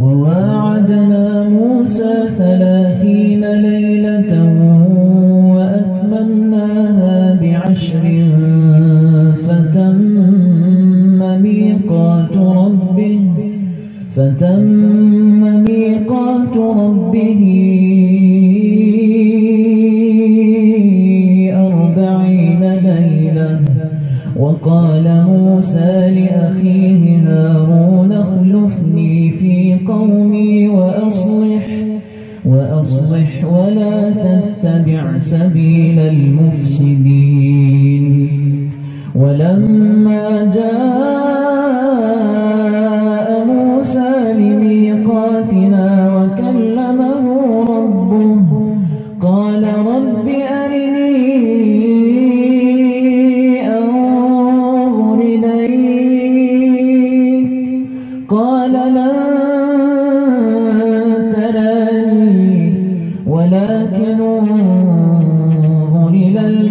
وواعدنا موسى ثلاثين ليلة وأتمناها بعشر فتم ميقات ربه فتم ميقات ربه أربعين ليلة. وقال موسى لأخيه وأصلح ولا تتبع سبيل المفسدين. ولما جاء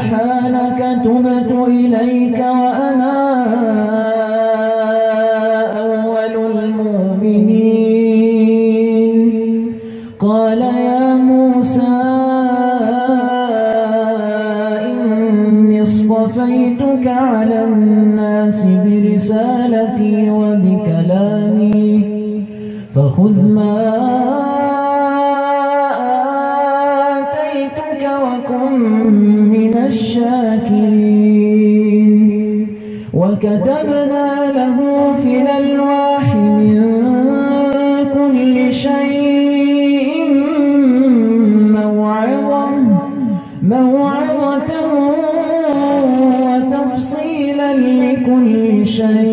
سبحانك تبت إليك وأنا أول المؤمنين. قال يا موسى إني اصطفيتك على الناس برسالتي وبكلامي فخذ ما وكتبنا له في الألواح من كل شيء موعظة موعظة وتفصيلا لكل شيء.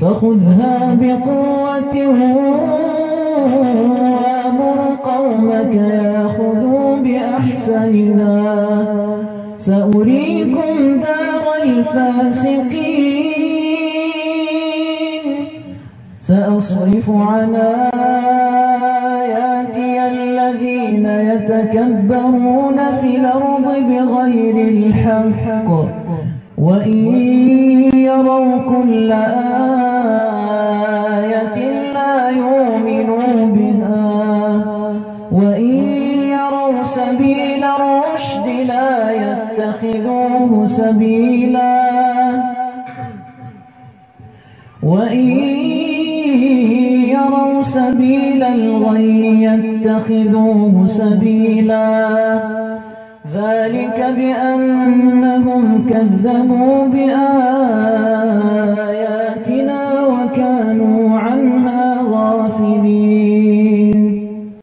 فخذها بقوة وأمر قومك يأخذوا بأحسنها. سأريكم دار الفاسقين. سأصرف عن آياتي الذين يتكبرون في الأرض بغير الحق. وإن يروا كل آية الرشد لا يتخذوه سبيلا. وإن يروا سبيل الغي يتخذوه سبيلا. ذلك بأنهم كذبوا بآياتنا.